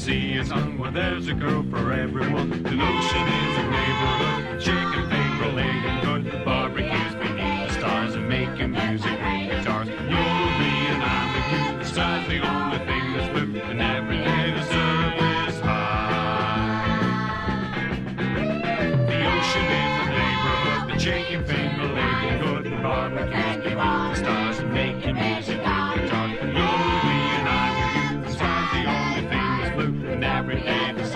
see a song where there's a girl for everyone. The ocean is a neighborhood, chicken finger laying good. Barbecues beneath the stars and making music with guitars. You'll be and I'm with you. The sky's the only thing that's blue, and every day the surface high. The ocean is a neighborhood, the chicken finger laying good. Barbecues beneath the stars and making music every day.